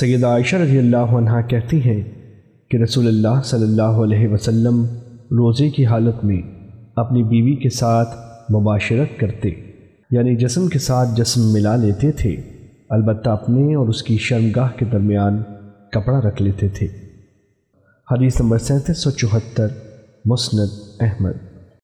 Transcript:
سیدہ عائشہ رضی اللہ عنہ کہتی ہیں کہ رسول اللہ صلی اللہ علیہ وسلم روزے کی حالت میں اپنی بیوی کے ساتھ مباشرت کرتے یعنی جسم کے ساتھ جسم ملا لیتے تھے، البتہ اپنے اور اس کی شرمگاہ کے درمیان کپڑا رکھ لیتے تھے۔ حدیث نمبر سینتیس سو چوہتر، مسند احمد۔